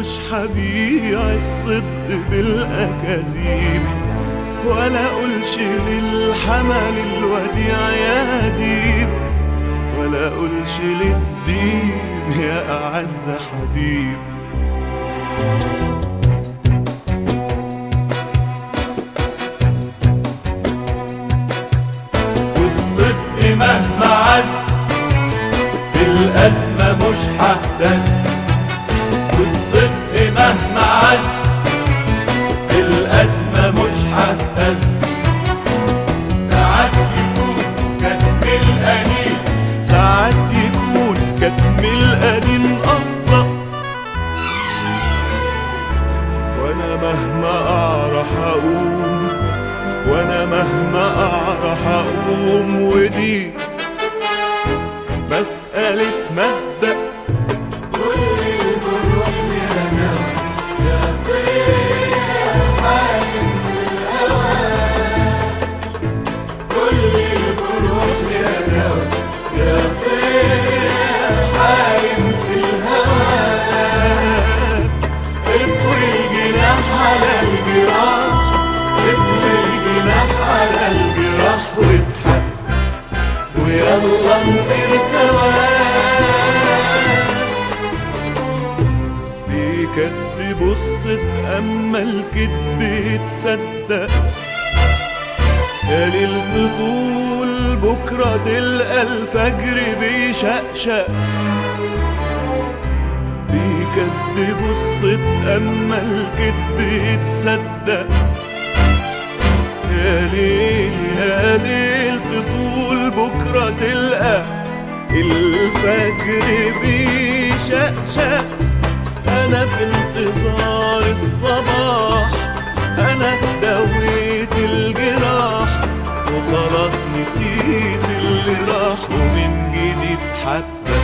هبيع الصدق بالأكاذيب ولا أقولش للحمل الوديع يا ديب ولا أقولش للديب يا أعز حبيب. والصدق مهما عز في الأزمة مش ههتز وأنا مهما أعرف أقوم وأنا مهما أعرف أقوم ودي مسألة مبدأ واضحك ويلا نطير سوا. بيكدب الصدق أما الكدب يتصدق. يا ليل طول بكرة تلقى الفجر بيشقشق. بيكدب الصدق أما الكدب يتصدق. يا ليل بكرة تلقى الفجر بيشقشق أنا في انتظار الصباح أنا دويت الجراح. وخلاص نسيت اللي راح ومن جديد ودي